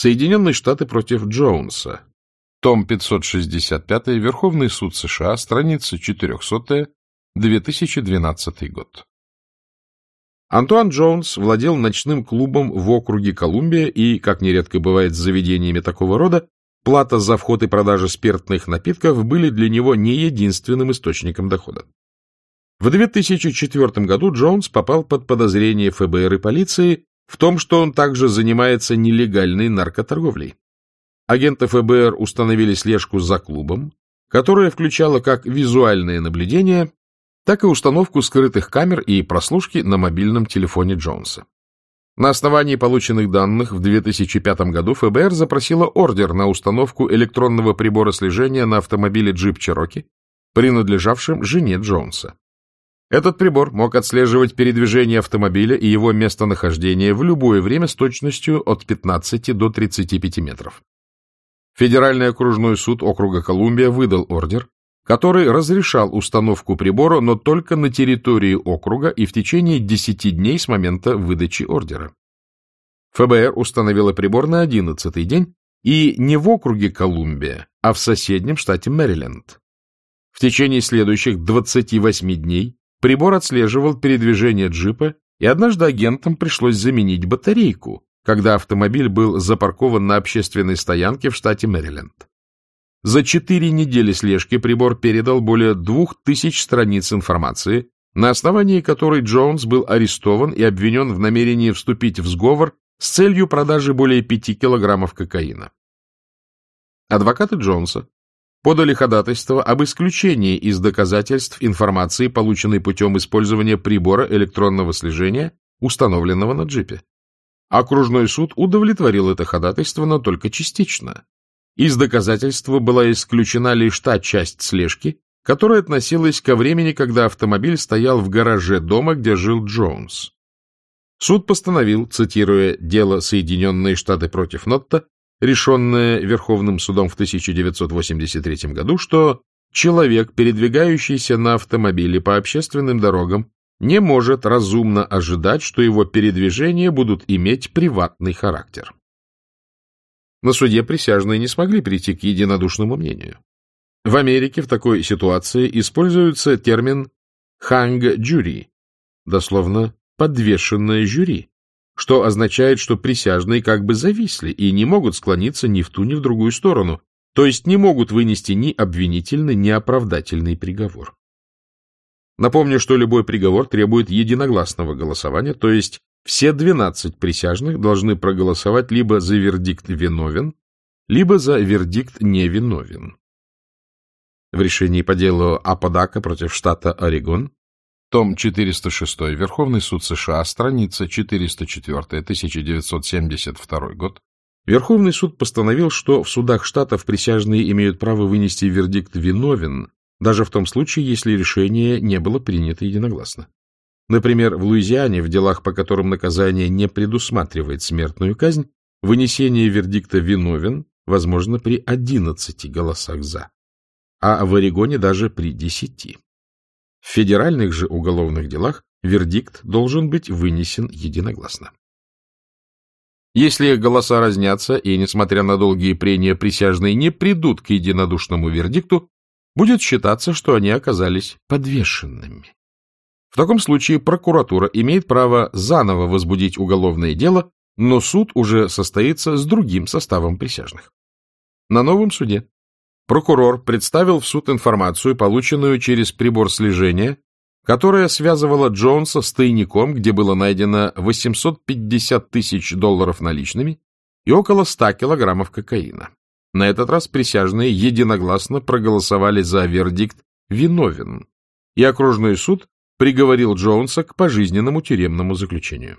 Соединенные Штаты против Джонса. Том 565, Верховный суд США, страница 400, 2012 год. Антуан Джонс владел ночным клубом в округе Колумбия и, как нередко бывает с заведениями такого рода, плата за вход и продажу спиртных напитков были для него не единственным источником дохода. В 2004 году Джонс попал под подозрение ФБР и полиции в том, что он также занимается нелегальной наркоторговлей. Агенты ФБР установили слежку за клубом, которая включала как визуальное наблюдение, так и установку скрытых камер и прослушки на мобильном телефоне Джонса. На основании полученных данных в 2005 году ФБР запросило ордер на установку электронного прибора слежения на автомобиле Jeep Cherokee, принадлежавшем жене Джонса. Этот прибор мог отслеживать передвижение автомобиля и его местонахождение в любое время с точностью от 15 до 35 метров. Федеральный окружной суд округа Колумбия выдал ордер, который разрешал установку прибора, но только на территории округа и в течение 10 дней с момента выдачи ордера. ФБР установила прибор на 11 день и не в округе Колумбия, а в соседнем штате Мэриленд. В течение следующих 28 дней прибор отслеживал передвижение джипа, и однажды агентам пришлось заменить батарейку, когда автомобиль был запаркован на общественной стоянке в штате Мэриленд. За четыре недели слежки прибор передал более двух тысяч страниц информации, на основании которой Джонс был арестован и обвинен в намерении вступить в сговор с целью продажи более пяти килограммов кокаина. Адвокаты Джонса подали ходатайство об исключении из доказательств информации, полученной путем использования прибора электронного слежения, установленного на джипе. Окружной суд удовлетворил это ходатайство, но только частично. Из доказательства была исключена лишь та часть слежки, которая относилась ко времени, когда автомобиль стоял в гараже дома, где жил Джонс. Суд постановил, цитируя дело Соединенные Штаты против Нотта, решенное Верховным судом в 1983 году, что человек, передвигающийся на автомобиле по общественным дорогам, не может разумно ожидать, что его передвижения будут иметь приватный характер. На суде присяжные не смогли прийти к единодушному мнению. В Америке в такой ситуации используется термин «ханг-джюри», дословно «подвешенное жюри», что означает, что присяжные как бы зависли и не могут склониться ни в ту, ни в другую сторону, то есть не могут вынести ни обвинительный, ни оправдательный приговор. Напомню, что любой приговор требует единогласного голосования, то есть все 12 присяжных должны проголосовать либо за вердикт виновен, либо за вердикт невиновен. В решении по делу Аподака против штата Орегон, том 406, Верховный суд США, страница 404, 1972 год, Верховный суд постановил, что в судах штатов присяжные имеют право вынести вердикт виновен, даже в том случае, если решение не было принято единогласно. Например, в Луизиане, в делах, по которым наказание не предусматривает смертную казнь, вынесение вердикта виновен возможно при 11 голосах «за», а в Орегоне даже при 10. В федеральных же уголовных делах вердикт должен быть вынесен единогласно. Если голоса разнятся, и, несмотря на долгие прения, присяжные не придут к единодушному вердикту, будет считаться, что они оказались подвешенными. В таком случае прокуратура имеет право заново возбудить уголовное дело, но суд уже состоится с другим составом присяжных. На новом суде прокурор представил в суд информацию, полученную через прибор слежения, которая связывала Джонса с тайником, где было найдено 850 тысяч долларов наличными и около 100 килограммов кокаина. На этот раз присяжные единогласно проголосовали за вердикт «виновен», и окружной суд приговорил Джонса к пожизненному тюремному заключению.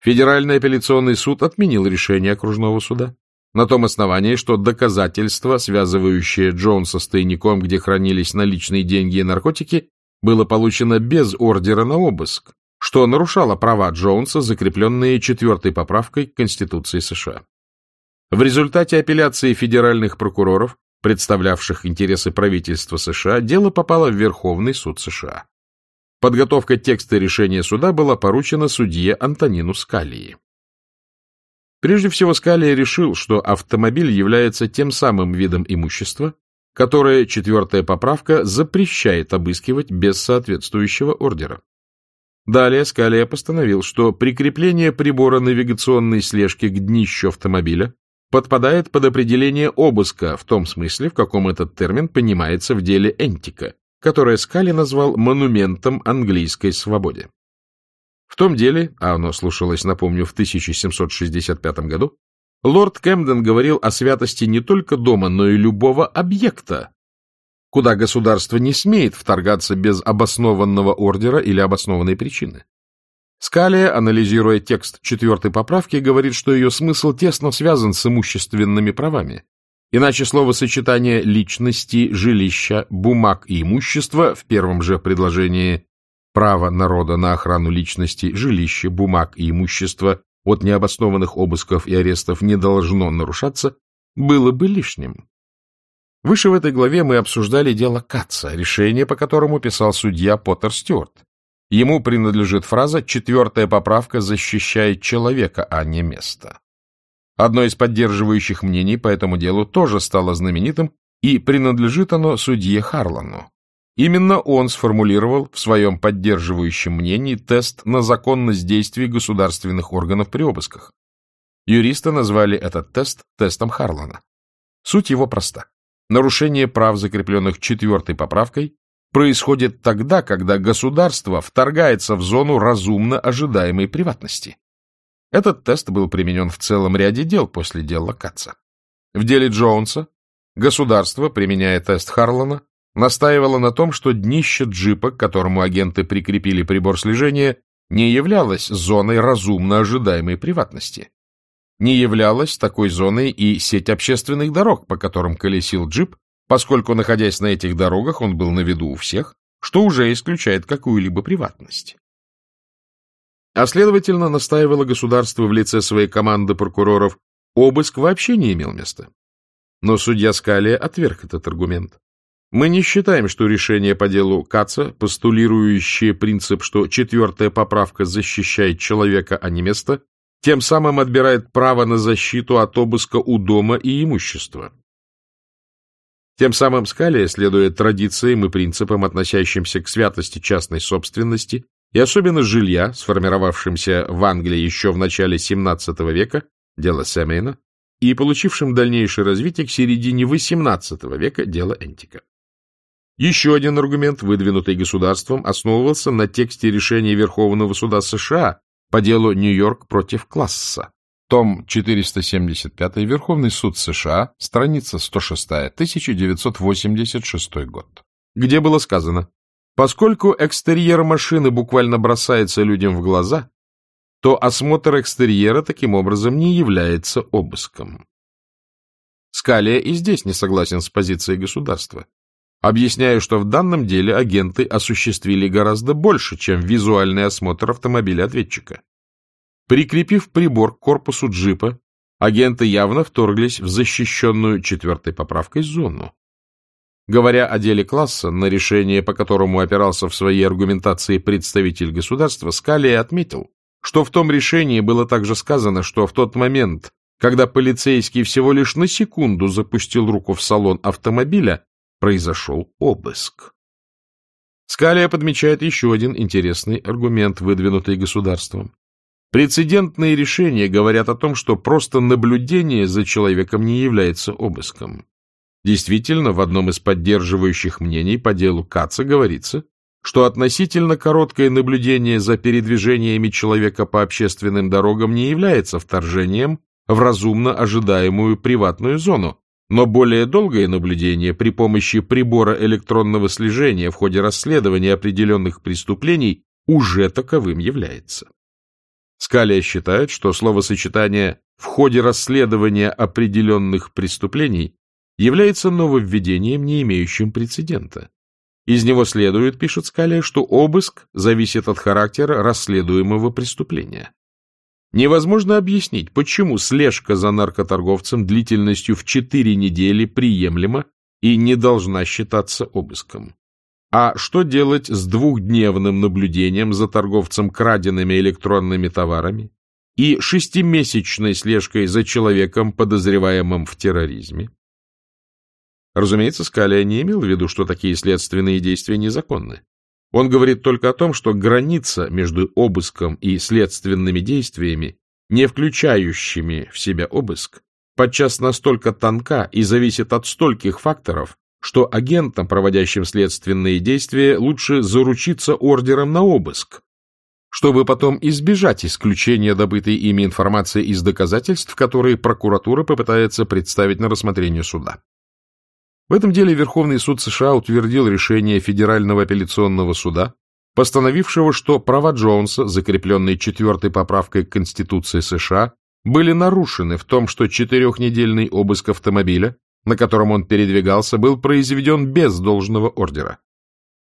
Федеральный апелляционный суд отменил решение окружного суда на том основании, что доказательство, связывающее Джонса с тайником, где хранились наличные деньги и наркотики, было получено без ордера на обыск, что нарушало права Джонса, закрепленные четвертой поправкой к Конституции США. В результате апелляции федеральных прокуроров, представлявших интересы правительства США, дело попало в Верховный суд США. Подготовка текста решения суда была поручена судье Антонину Скалии. Прежде всего, Скалия решил, что автомобиль является тем самым видом имущества, которое четвертая поправка запрещает обыскивать без соответствующего ордера. Далее Скалия постановил, что прикрепление прибора навигационной слежки к днищу автомобиля подпадает под определение обыска в том смысле, в каком этот термин понимается в деле Энтика, которое Скали назвал монументом английской свободе. В том деле, а оно слушалось, напомню, в 1765 году, лорд Кэмден говорил о святости не только дома, но и любого объекта, куда государство не смеет вторгаться без обоснованного ордера или обоснованной причины. Скалия, анализируя текст четвертой поправки, говорит, что ее смысл тесно связан с имущественными правами. Иначе словосочетание личности, жилища, бумаг и имущества в первом же предложении право народа на охрану личности, жилища, бумаг и имущества от необоснованных обысков и арестов не должно нарушаться, было бы лишним. Выше в этой главе мы обсуждали дело Катца, решение по которому писал судья Поттер Стюарт. Ему принадлежит фраза «четвертая поправка защищает человека, а не место». Одно из поддерживающих мнений по этому делу тоже стало знаменитым, и принадлежит оно судье Харлану. Именно он сформулировал в своем поддерживающем мнении тест на законность действий государственных органов при обысках. Юристы назвали этот тест тестом Харлана. Суть его проста. Нарушение прав, закрепленных четвертой поправкой, происходит тогда, когда государство вторгается в зону разумно ожидаемой приватности. Этот тест был применен в целом ряде дел после дела Катца. В деле Джонса государство, применяя тест Харлана, настаивало на том, что днище джипа, к которому агенты прикрепили прибор слежения, не являлось зоной разумно ожидаемой приватности. Не являлась такой зоной и сеть общественных дорог, по которым колесил джип, поскольку, находясь на этих дорогах, он был на виду у всех, что уже исключает какую-либо приватность. А следовательно, настаивало государство в лице своей команды прокуроров, обыск вообще не имел места. Но судья Скалия отверг этот аргумент. Мы не считаем, что решение по делу Каца, постулирующее принцип, что четвертая поправка защищает человека, а не место, тем самым отбирает право на защиту от обыска у дома и имущества. Тем самым Скалия, следуя традициям и принципам, относящимся к святости частной собственности, и особенно жилья, сформировавшимся в Англии еще в начале XVII века, дело Семейна, и получившим дальнейшее развитие к середине XVIII века, дело Энтика. Еще один аргумент, выдвинутый государством, основывался на тексте решения Верховного суда США по делу Нью-Йорк против Класса, том 475, Верховный суд США, страница 106, 1986 год, где было сказано, поскольку экстерьер машины буквально бросается людям в глаза, то осмотр экстерьера таким образом не является обыском. Скалия и здесь не согласен с позицией государства. Объясняю, что в данном деле агенты осуществили гораздо больше, чем визуальный осмотр автомобиля ответчика. Прикрепив прибор к корпусу джипа, агенты явно вторглись в защищенную четвертой поправкой зону. Говоря о деле класса, на решение, по которому опирался в своей аргументации представитель государства, Скалия отметил, что в том решении было также сказано, что в тот момент, когда полицейский всего лишь на секунду запустил руку в салон автомобиля, произошел обыск. Скалия подмечает еще один интересный аргумент, выдвинутый государством. Прецедентные решения говорят о том, что просто наблюдение за человеком не является обыском. Действительно, в одном из поддерживающих мнений по делу Каца говорится, что относительно короткое наблюдение за передвижениями человека по общественным дорогам не является вторжением в разумно ожидаемую приватную зону, но более долгое наблюдение при помощи прибора электронного слежения в ходе расследования определенных преступлений уже таковым является. Скалия считает, что словосочетание «в ходе расследования определенных преступлений» является нововведением, не имеющим прецедента. Из него следует, пишет Скалия, что обыск зависит от характера расследуемого преступления. Невозможно объяснить, почему слежка за наркоторговцем длительностью в 4 недели приемлема и не должна считаться обыском. А что делать с двухдневным наблюдением за торговцем краденными электронными товарами? и шестимесячной слежкой за человеком, подозреваемым в терроризме. Разумеется, Скалия не имел в виду, что такие следственные действия незаконны. Он говорит только о том, что граница между обыском и следственными действиями, не включающими в себя обыск, подчас настолько тонка и зависит от стольких факторов, что агентам, проводящим следственные действия, лучше заручиться ордером на обыск, чтобы потом избежать исключения добытой ими информации из доказательств, которые прокуратура попытается представить на рассмотрение суда. В этом деле Верховный суд США утвердил решение Федерального апелляционного суда, постановившего, что права Джонса, закрепленные четвертой поправкой к Конституции США, были нарушены в том, что четырехнедельный обыск автомобиля, на котором он передвигался, был произведен без должного ордера.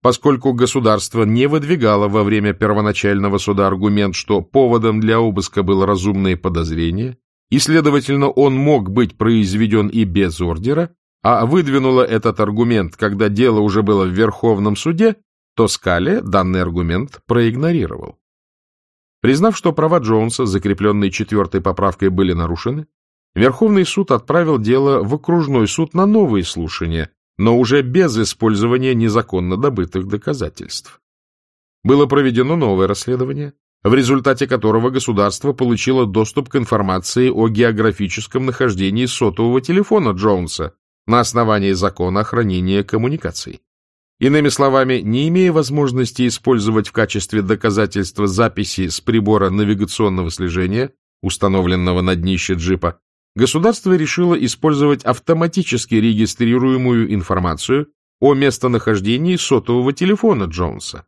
Поскольку государство не выдвигало во время первоначального суда аргумент, что поводом для обыска было разумное подозрение, и, следовательно, он мог быть произведен и без ордера, а выдвинула этот аргумент, когда дело уже было в Верховном суде, то Скале данный аргумент проигнорировал. Признав, что права Джонса, закрепленные четвертой поправкой, были нарушены, Верховный суд отправил дело в окружной суд на новые слушания, но уже без использования незаконно добытых доказательств. Было проведено новое расследование, в результате которого государство получило доступ к информации о географическом нахождении сотового телефона Джонса на основании закона о хранении коммуникаций. Иными словами, не имея возможности использовать в качестве доказательства записи с прибора навигационного слежения, установленного на днище джипа, государство решило использовать автоматически регистрируемую информацию о местонахождении сотового телефона Джонса.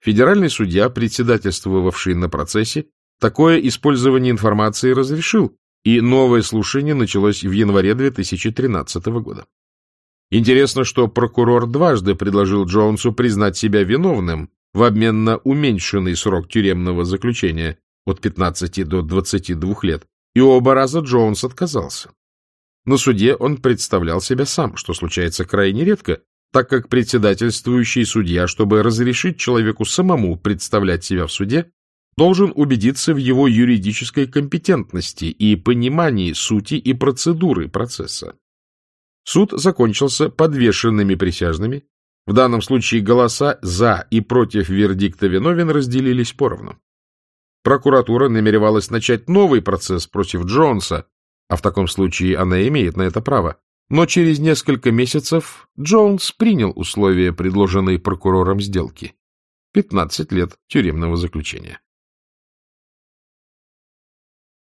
Федеральный судья, председательствовавший на процессе, такое использование информации разрешил, и новое слушание началось в январе 2013 года. Интересно, что прокурор дважды предложил Джонсу признать себя виновным в обмен на уменьшенный срок тюремного заключения от 15 до 22 лет, и оба раза Джонс отказался. На суде он представлял себя сам, что случается крайне редко, так как председательствующий судья, чтобы разрешить человеку самому представлять себя в суде, должен убедиться в его юридической компетентности и понимании сути и процедуры процесса. Суд закончился подвешенными присяжными. В данном случае голоса «за» и «против» вердикта виновен разделились поровну. Прокуратура намеревалась начать новый процесс против Джонса, а в таком случае она имеет на это право. Но через несколько месяцев Джонс принял условия, предложенные прокурором сделки. 15 лет тюремного заключения.